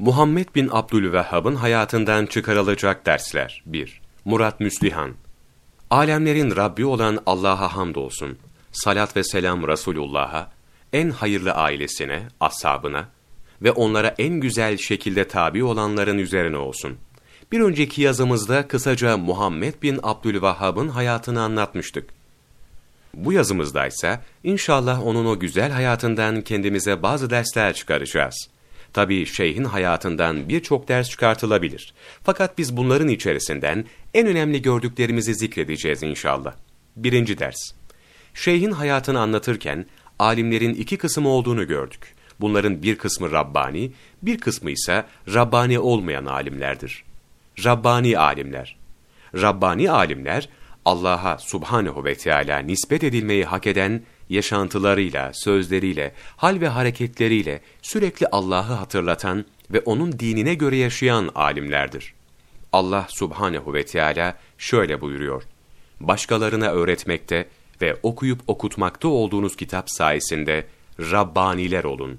Muhammed bin Abdülvehhab'ın hayatından çıkarılacak dersler 1. Murat Müslihan Alemlerin Rabbi olan Allah'a hamdolsun. Salat ve selam Resulullah'a, en hayırlı ailesine, ashabına ve onlara en güzel şekilde tabi olanların üzerine olsun. Bir önceki yazımızda kısaca Muhammed bin Abdülvehhab'ın hayatını anlatmıştık. Bu yazımızda ise inşallah onun o güzel hayatından kendimize bazı dersler çıkaracağız. Tabi şeyhin hayatından birçok ders çıkartılabilir. Fakat biz bunların içerisinden en önemli gördüklerimizi zikredeceğiz inşallah. Birinci ders. Şeyhin hayatını anlatırken alimlerin iki kısım olduğunu gördük. Bunların bir kısmı Rabbani, bir kısmı ise Rabbani olmayan alimlerdir. Rabbani alimler. Rabbani alimler, Allah'a subhanehu ve Teala nispet edilmeyi hak eden yaşantılarıyla, sözleriyle, hal ve hareketleriyle sürekli Allah'ı hatırlatan ve onun dinine göre yaşayan alimlerdir. Allah subhanehu ve Teala şöyle buyuruyor. Başkalarına öğretmekte ve okuyup okutmakta olduğunuz kitap sayesinde Rabbaniler olun.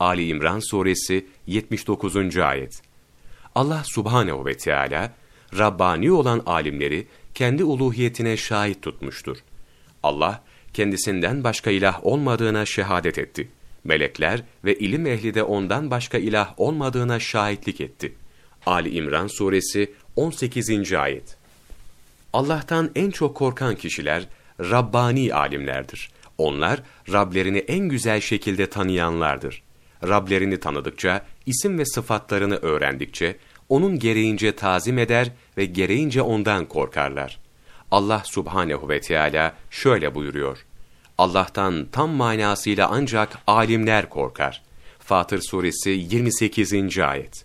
Ali İmran suresi 79. ayet. Allah subhanehu ve Teala Rabbani olan alimleri kendi uluhiyetine şahit tutmuştur. Allah kendisinden başka ilah olmadığına şehadet etti. Melekler ve ilim ehli de ondan başka ilah olmadığına şahitlik etti. Ali İmran suresi 18. ayet. Allah'tan en çok korkan kişiler Rabbani alimlerdir. Onlar Rablerini en güzel şekilde tanıyanlardır. Rablerini tanıdıkça, isim ve sıfatlarını öğrendikçe, onun gereğince tazim eder ve gereğince ondan korkarlar. Allah subhanehu ve Teala şöyle buyuruyor. Allah'tan tam manasıyla ancak alimler korkar. Fatır suresi 28. ayet.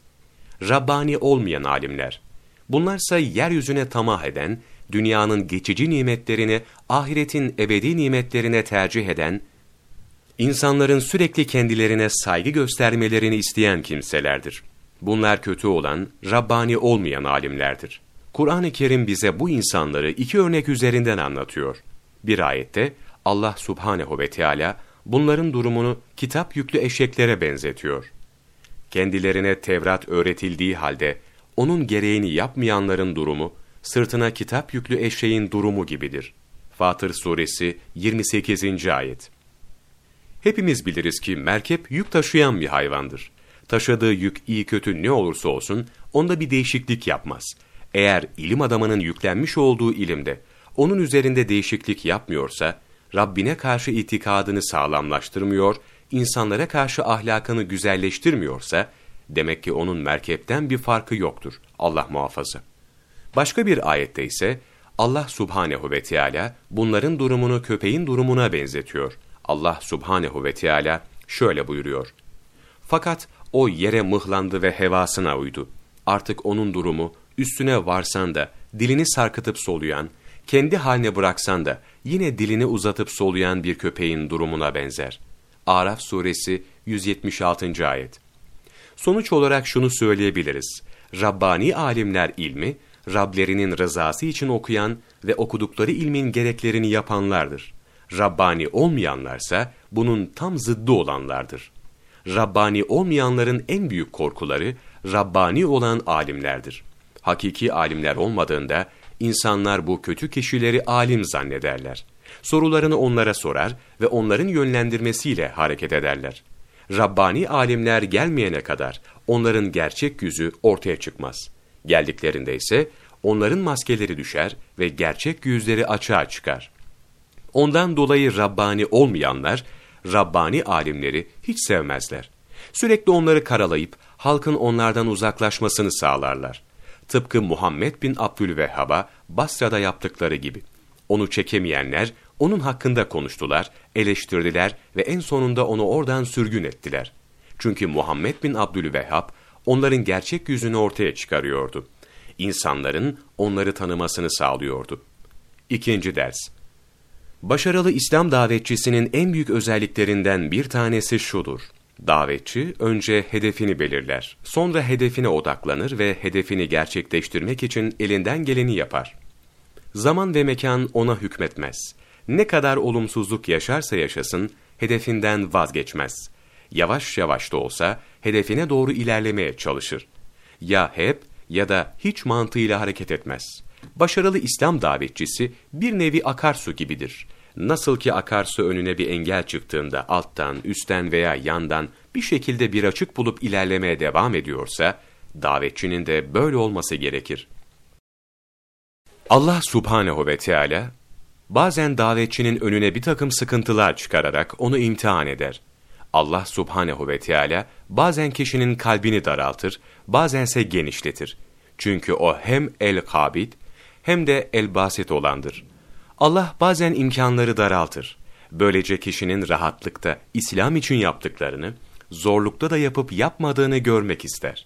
Rabbani olmayan alimler. Bunlarsa yeryüzüne tamah eden, dünyanın geçici nimetlerini ahiretin ebedi nimetlerine tercih eden, insanların sürekli kendilerine saygı göstermelerini isteyen kimselerdir. Bunlar kötü olan, Rabbani olmayan alimlerdir. Kur'an-ı Kerim bize bu insanları iki örnek üzerinden anlatıyor. Bir ayette Allah subhanehu ve Teala bunların durumunu kitap yüklü eşeklere benzetiyor. Kendilerine Tevrat öğretildiği halde onun gereğini yapmayanların durumu sırtına kitap yüklü eşeğin durumu gibidir. Fatır suresi 28. ayet. Hepimiz biliriz ki merkep yük taşıyan bir hayvandır. Taşıdığı yük iyi kötü ne olursa olsun onda bir değişiklik yapmaz. Eğer ilim adamının yüklenmiş olduğu ilimde onun üzerinde değişiklik yapmıyorsa, Rabbine karşı itikadını sağlamlaştırmıyor, insanlara karşı ahlakını güzelleştirmiyorsa, demek ki onun merkepten bir farkı yoktur. Allah muhafaza. Başka bir ayette ise Allah subhanehu ve Teala bunların durumunu köpeğin durumuna benzetiyor. Allah subhanehu ve Teala şöyle buyuruyor. Fakat o yere mıhlandı ve hevasına uydu. Artık onun durumu üstüne varsan da dilini sarkıtıp soluyan, kendi haline bıraksan da yine dilini uzatıp soluyan bir köpeğin durumuna benzer. Araf suresi 176. ayet. Sonuç olarak şunu söyleyebiliriz. Rabbani alimler ilmi, Rablerinin rızası için okuyan ve okudukları ilmin gereklerini yapanlardır. Rabbani olmayanlarsa bunun tam zıddı olanlardır. Rabbani olmayanların en büyük korkuları Rabbani olan alimlerdir. Hakiki alimler olmadığında insanlar bu kötü kişileri alim zannederler. Sorularını onlara sorar ve onların yönlendirmesiyle hareket ederler. Rabbani alimler gelmeyene kadar onların gerçek yüzü ortaya çıkmaz. Geldiklerinde ise onların maskeleri düşer ve gerçek yüzleri açığa çıkar. Ondan dolayı Rabbani olmayanlar, Rabbani alimleri hiç sevmezler. Sürekli onları karalayıp halkın onlardan uzaklaşmasını sağlarlar. Tıpkı Muhammed bin Abdülvehhab'a Basra'da yaptıkları gibi. Onu çekemeyenler onun hakkında konuştular, eleştirdiler ve en sonunda onu oradan sürgün ettiler. Çünkü Muhammed bin Abdülvehhab onların gerçek yüzünü ortaya çıkarıyordu. İnsanların onları tanımasını sağlıyordu. İkinci ders Başarılı İslam davetçisinin en büyük özelliklerinden bir tanesi şudur. Davetçi önce hedefini belirler, sonra hedefine odaklanır ve hedefini gerçekleştirmek için elinden geleni yapar. Zaman ve mekan ona hükmetmez. Ne kadar olumsuzluk yaşarsa yaşasın, hedefinden vazgeçmez. yavaş yavaş da olsa hedefine doğru ilerlemeye çalışır. Ya hep ya da hiç mantığıyla hareket etmez. Başarılı İslam davetçisi bir nevi akarsu gibidir. Nasıl ki akarsu önüne bir engel çıktığında alttan, üstten veya yandan bir şekilde bir açık bulup ilerlemeye devam ediyorsa, davetçinin de böyle olması gerekir. Allah subhanehu ve Teala bazen davetçinin önüne bir takım sıkıntılar çıkararak onu imtihan eder. Allah subhanehu ve Teala bazen kişinin kalbini daraltır, bazense genişletir. Çünkü o hem el-kabid hem de el-basit olandır. Allah bazen imkanları daraltır. Böylece kişinin rahatlıkta İslam için yaptıklarını, zorlukta da yapıp yapmadığını görmek ister.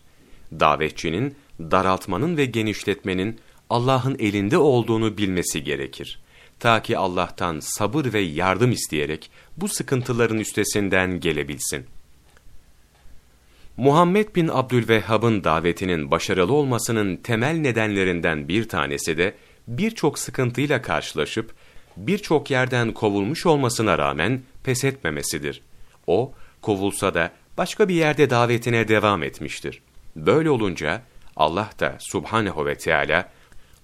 Davetçinin daraltmanın ve genişletmenin Allah'ın elinde olduğunu bilmesi gerekir. Ta ki Allah'tan sabır ve yardım isteyerek bu sıkıntıların üstesinden gelebilsin. Muhammed bin Abdülvehhab'ın davetinin başarılı olmasının temel nedenlerinden bir tanesi de birçok sıkıntıyla karşılaşıp birçok yerden kovulmuş olmasına rağmen pes etmemesidir. O, kovulsa da başka bir yerde davetine devam etmiştir. Böyle olunca Allah da Subhanehu ve Teala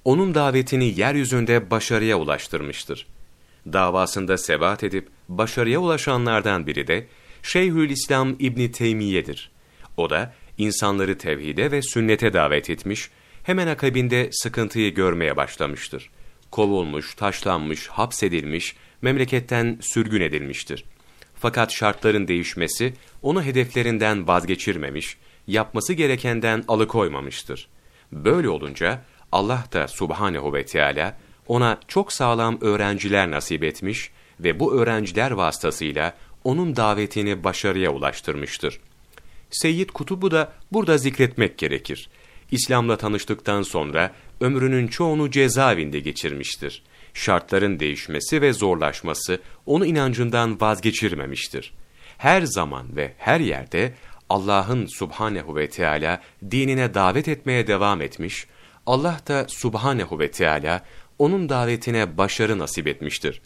onun davetini yeryüzünde başarıya ulaştırmıştır. Davasında sebat edip başarıya ulaşanlardan biri de Şeyhülislam İbni Teymiye'dir. O da insanları tevhide ve sünnete davet etmiş, hemen akabinde sıkıntıyı görmeye başlamıştır. Kovulmuş, taşlanmış, hapsedilmiş, memleketten sürgün edilmiştir. Fakat şartların değişmesi onu hedeflerinden vazgeçirmemiş, yapması gerekenden alıkoymamıştır. Böyle olunca Allah da subhanehu ve Teala ona çok sağlam öğrenciler nasip etmiş ve bu öğrenciler vasıtasıyla onun davetini başarıya ulaştırmıştır. Seyyid Kutub'u da burada zikretmek gerekir. İslam'la tanıştıktan sonra ömrünün çoğunu cezaevinde geçirmiştir. Şartların değişmesi ve zorlaşması onu inancından vazgeçirmemiştir. Her zaman ve her yerde Allah'ın subhanehu ve Teala dinine davet etmeye devam etmiş, Allah da subhanehu ve Teala onun davetine başarı nasip etmiştir.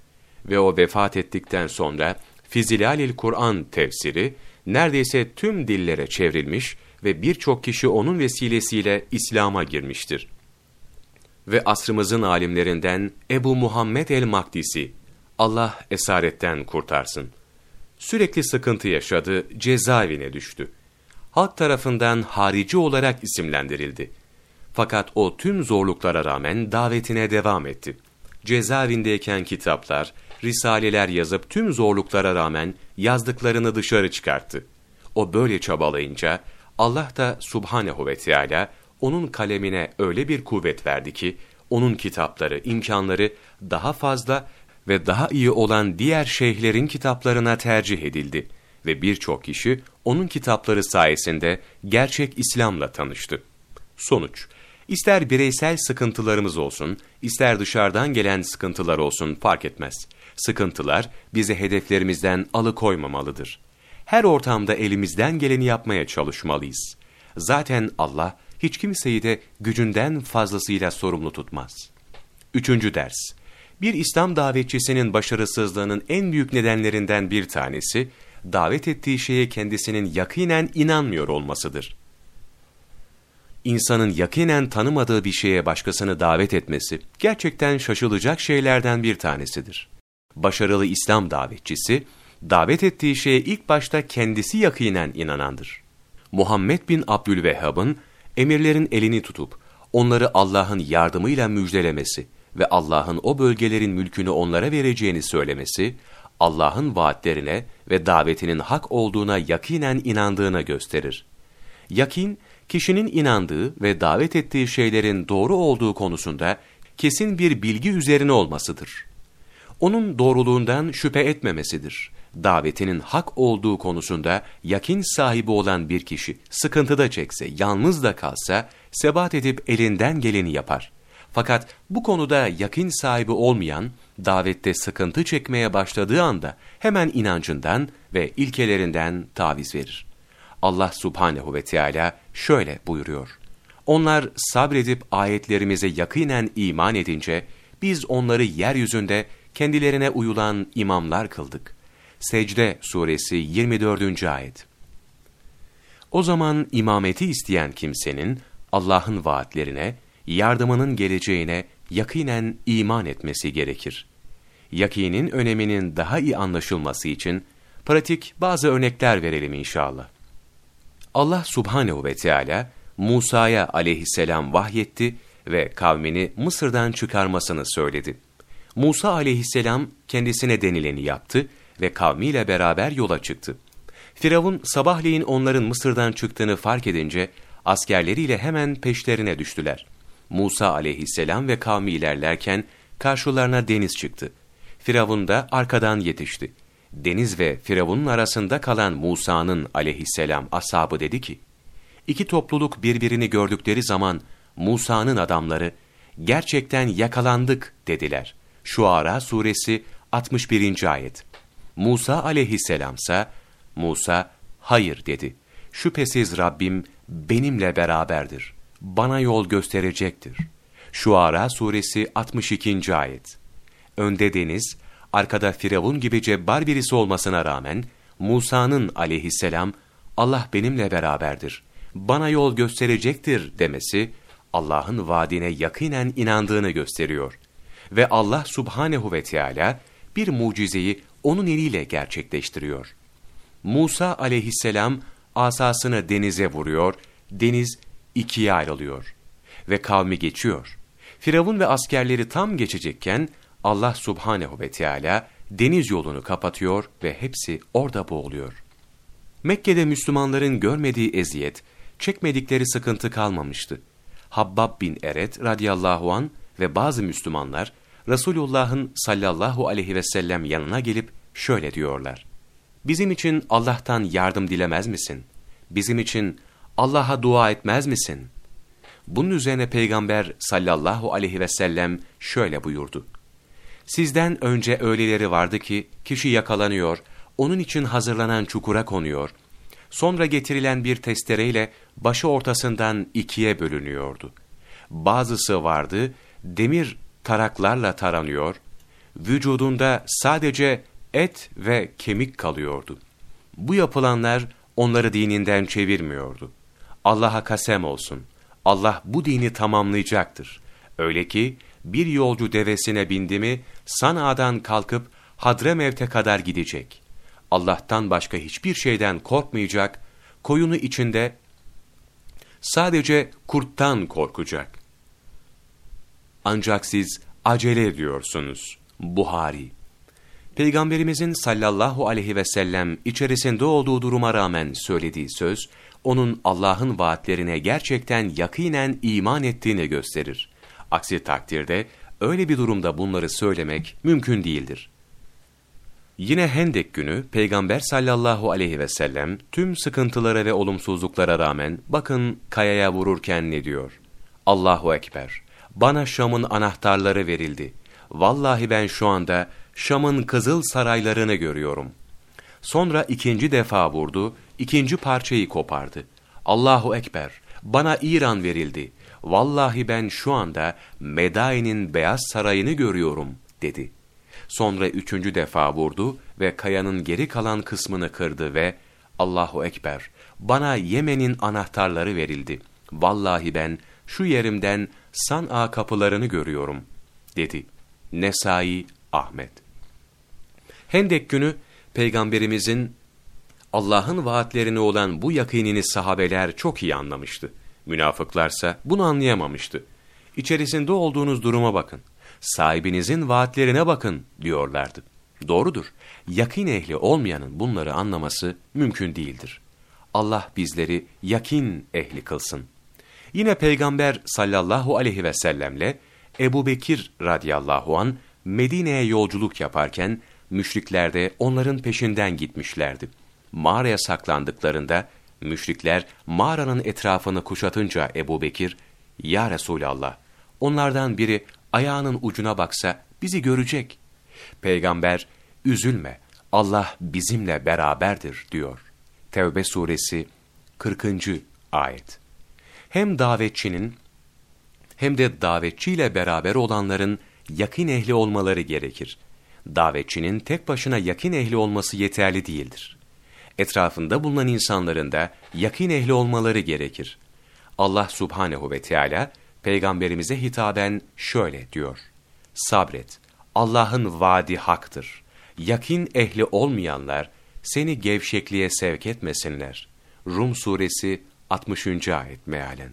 Ve o vefat ettikten sonra Fizilalil Kur'an tefsiri neredeyse tüm dillere çevrilmiş ve birçok kişi onun vesilesiyle İslam'a girmiştir. Ve asrımızın alimlerinden Ebu Muhammed el-Makdisi, Allah esaretten kurtarsın. Sürekli sıkıntı yaşadı, cezaevine düştü. Halk tarafından harici olarak isimlendirildi. Fakat o tüm zorluklara rağmen davetine devam etti. Cezaevindeyken kitaplar, risaleler yazıp tüm zorluklara rağmen yazdıklarını dışarı çıkarttı. O böyle çabalayınca Allah da Subhanehu ve Teala onun kalemine öyle bir kuvvet verdi ki onun kitapları, imkanları daha fazla ve daha iyi olan diğer şeyhlerin kitaplarına tercih edildi ve birçok kişi onun kitapları sayesinde gerçek İslam'la tanıştı. Sonuç İster bireysel sıkıntılarımız olsun, ister dışarıdan gelen sıkıntılar olsun fark etmez. Sıkıntılar bizi hedeflerimizden alıkoymamalıdır. Her ortamda elimizden geleni yapmaya çalışmalıyız. Zaten Allah hiç kimseyi de gücünden fazlasıyla sorumlu tutmaz. Üçüncü ders. Bir İslam davetçisinin başarısızlığının en büyük nedenlerinden bir tanesi, davet ettiği şeye kendisinin yakinen inanmıyor olmasıdır insanın yakinen tanımadığı bir şeye başkasını davet etmesi gerçekten şaşılacak şeylerden bir tanesidir. Başarılı İslam davetçisi, davet ettiği şeye ilk başta kendisi yakinen inanandır. Muhammed bin Abdülvehhab'ın emirlerin elini tutup onları Allah'ın yardımıyla müjdelemesi ve Allah'ın o bölgelerin mülkünü onlara vereceğini söylemesi, Allah'ın vaatlerine ve davetinin hak olduğuna yakinen inandığına gösterir. Yakin, kişinin inandığı ve davet ettiği şeylerin doğru olduğu konusunda kesin bir bilgi üzerine olmasıdır. Onun doğruluğundan şüphe etmemesidir. Davetinin hak olduğu konusunda yakin sahibi olan bir kişi sıkıntıda çekse, yalnız da kalsa, sebat edip elinden geleni yapar. Fakat bu konuda yakin sahibi olmayan, davette sıkıntı çekmeye başladığı anda hemen inancından ve ilkelerinden taviz verir. Allah subhanehu ve Teala şöyle buyuruyor. Onlar sabredip ayetlerimize yakinen iman edince, biz onları yeryüzünde kendilerine uyulan imamlar kıldık. Secde suresi 24. ayet. O zaman imameti isteyen kimsenin Allah'ın vaatlerine, yardımının geleceğine yakinen iman etmesi gerekir. Yakinin öneminin daha iyi anlaşılması için pratik bazı örnekler verelim inşallah. Allah subhanehu ve Teala Musa'ya aleyhisselam vahyetti ve kavmini Mısır'dan çıkarmasını söyledi. Musa aleyhisselam kendisine denileni yaptı ve kavmiyle beraber yola çıktı. Firavun sabahleyin onların Mısır'dan çıktığını fark edince askerleriyle hemen peşlerine düştüler. Musa aleyhisselam ve kavmi ilerlerken karşılarına deniz çıktı. Firavun da arkadan yetişti. Deniz ve Firavun'un arasında kalan Musa'nın aleyhisselam ashabı dedi ki, İki topluluk birbirini gördükleri zaman Musa'nın adamları, gerçekten yakalandık dediler. Şuara suresi 61. ayet. Musa aleyhisselamsa, Musa, hayır dedi. Şüphesiz Rabbim benimle beraberdir. Bana yol gösterecektir. Şuara suresi 62. ayet. Önde deniz, arkada Firavun gibi cebbar birisi olmasına rağmen, Musa'nın aleyhisselam, Allah benimle beraberdir, bana yol gösterecektir demesi, Allah'ın vaadine yakinen inandığını gösteriyor. Ve Allah subhanehu ve Teala bir mucizeyi onun eliyle gerçekleştiriyor. Musa aleyhisselam asasını denize vuruyor, deniz ikiye ayrılıyor ve kavmi geçiyor. Firavun ve askerleri tam geçecekken Allah subhanehu ve Teala deniz yolunu kapatıyor ve hepsi orada boğuluyor. Mekke'de Müslümanların görmediği eziyet, çekmedikleri sıkıntı kalmamıştı. Habbab bin Eret radıyallahu an ve bazı Müslümanlar Resulullah'ın sallallahu aleyhi ve sellem yanına gelip şöyle diyorlar. Bizim için Allah'tan yardım dilemez misin? Bizim için Allah'a dua etmez misin? Bunun üzerine Peygamber sallallahu aleyhi ve sellem şöyle buyurdu. Sizden önce öyleleri vardı ki kişi yakalanıyor, onun için hazırlanan çukura konuyor. Sonra getirilen bir testereyle başı ortasından ikiye bölünüyordu. Bazısı vardı, demir taraklarla taranıyor, vücudunda sadece et ve kemik kalıyordu. Bu yapılanlar onları dininden çevirmiyordu. Allah'a kasem olsun. Allah bu dini tamamlayacaktır. Öyle ki bir yolcu devesine bindi mi Sana'dan kalkıp Hadremevt'e kadar gidecek. Allah'tan başka hiçbir şeyden korkmayacak, koyunu içinde sadece kurttan korkacak. Ancak siz acele ediyorsunuz. Buhari Peygamberimizin sallallahu aleyhi ve sellem içerisinde olduğu duruma rağmen söylediği söz, onun Allah'ın vaatlerine gerçekten yakinen iman ettiğini gösterir. Aksi takdirde öyle bir durumda bunları söylemek mümkün değildir. Yine Hendek günü Peygamber sallallahu aleyhi ve sellem tüm sıkıntılara ve olumsuzluklara rağmen bakın kayaya vururken ne diyor? Allahu Ekber, bana Şam'ın anahtarları verildi. Vallahi ben şu anda Şam'ın kızıl saraylarını görüyorum. Sonra ikinci defa vurdu, ikinci parçayı kopardı. Allahu Ekber, bana İran verildi. Vallahi ben şu anda Medai'nin beyaz sarayını görüyorum, dedi. Sonra üçüncü defa vurdu ve kayanın geri kalan kısmını kırdı ve Allahu Ekber, bana Yemen'in anahtarları verildi. Vallahi ben şu yerimden San'a kapılarını görüyorum, dedi. Nesai Ahmet Hendek günü Peygamberimizin Allah'ın vaatlerine olan bu yakinini sahabeler çok iyi anlamıştı. Münafıklarsa bunu anlayamamıştı. İçerisinde olduğunuz duruma bakın. Sahibinizin vaatlerine bakın diyorlardı. Doğrudur. Yakin ehli olmayanın bunları anlaması mümkün değildir. Allah bizleri yakin ehli kılsın. Yine Peygamber sallallahu aleyhi ve sellemle Ebu Bekir radıyallahu an Medine'ye yolculuk yaparken müşrikler de onların peşinden gitmişlerdi. Mağaraya saklandıklarında müşrikler mağaranın etrafını kuşatınca Ebu Bekir, ''Ya Resulallah, onlardan biri ayağının ucuna baksa bizi görecek.'' Peygamber, ''Üzülme, Allah bizimle beraberdir.'' diyor. Tevbe suresi 40. ayet. Hem davetçinin hem de davetçiyle beraber olanların yakın ehli olmaları gerekir. davetçinin tek başına yakin ehli olması yeterli değildir. Etrafında bulunan insanların da yakin ehli olmaları gerekir. Allah subhanehu ve Teala peygamberimize hitaben şöyle diyor. Sabret, Allah'ın vaadi haktır. Yakin ehli olmayanlar seni gevşekliğe sevk etmesinler. Rum suresi 60. ayet mealen.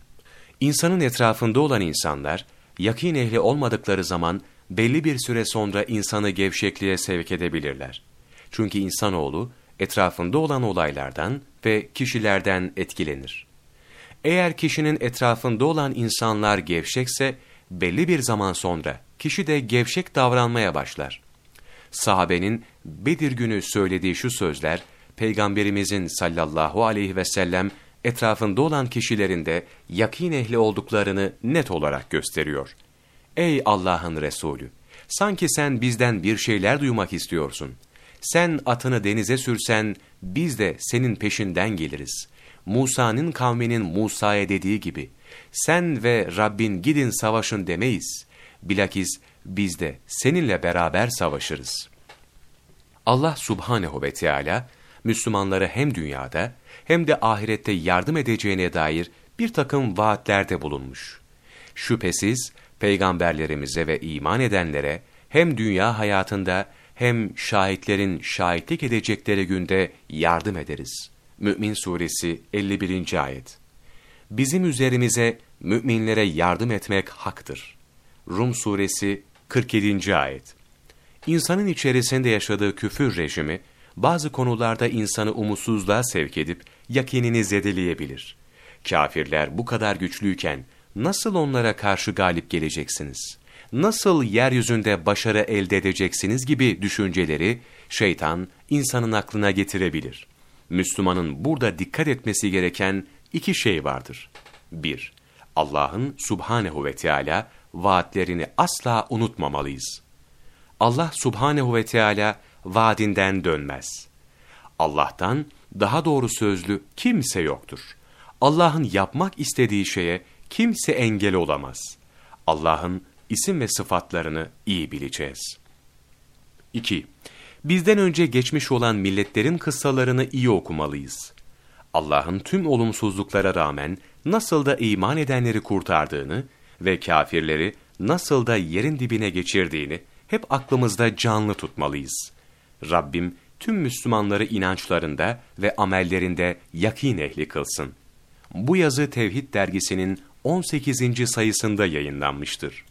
İnsanın etrafında olan insanlar, yakin ehli olmadıkları zaman belli bir süre sonra insanı gevşekliğe sevk edebilirler. Çünkü insanoğlu etrafında olan olaylardan ve kişilerden etkilenir. Eğer kişinin etrafında olan insanlar gevşekse, belli bir zaman sonra kişi de gevşek davranmaya başlar. Sahabenin Bedir günü söylediği şu sözler, Peygamberimizin sallallahu aleyhi ve sellem etrafında olan kişilerin de yakin ehli olduklarını net olarak gösteriyor. Ey Allah'ın Resulü! Sanki sen bizden bir şeyler duymak istiyorsun. Sen atını denize sürsen, biz de senin peşinden geliriz. Musa'nın kavminin Musa'ya dediği gibi, sen ve Rabbin gidin savaşın demeyiz. Bilakis biz de seninle beraber savaşırız. Allah subhanehu ve Teala Müslümanları hem dünyada hem de ahirette yardım edeceğine dair bir takım vaatlerde bulunmuş. Şüphesiz peygamberlerimize ve iman edenlere hem dünya hayatında hem şahitlerin şahitlik edecekleri günde yardım ederiz. Mü'min Suresi 51. Ayet Bizim üzerimize müminlere yardım etmek haktır. Rum Suresi 47. Ayet İnsanın içerisinde yaşadığı küfür rejimi, bazı konularda insanı umutsuzluğa sevk edip yakinini zedeleyebilir. Kafirler bu kadar güçlüyken nasıl onlara karşı galip geleceksiniz? Nasıl yeryüzünde başarı elde edeceksiniz gibi düşünceleri şeytan insanın aklına getirebilir. Müslümanın burada dikkat etmesi gereken iki şey vardır. 1. Allah'ın subhanehu ve Teala vaatlerini asla unutmamalıyız. Allah subhanehu ve Teala vaadinden dönmez. Allah'tan daha doğru sözlü kimse yoktur. Allah'ın yapmak istediği şeye kimse engel olamaz. Allah'ın isim ve sıfatlarını iyi bileceğiz. 2. Bizden önce geçmiş olan milletlerin kıssalarını iyi okumalıyız. Allah'ın tüm olumsuzluklara rağmen nasıl da iman edenleri kurtardığını ve kafirleri nasıl da yerin dibine geçirdiğini hep aklımızda canlı tutmalıyız. Rabbim tüm Müslümanları inançlarında ve amellerinde yakin ehli kılsın. Bu yazı Tevhid dergisinin 18. sayısında yayınlanmıştır.